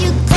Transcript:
you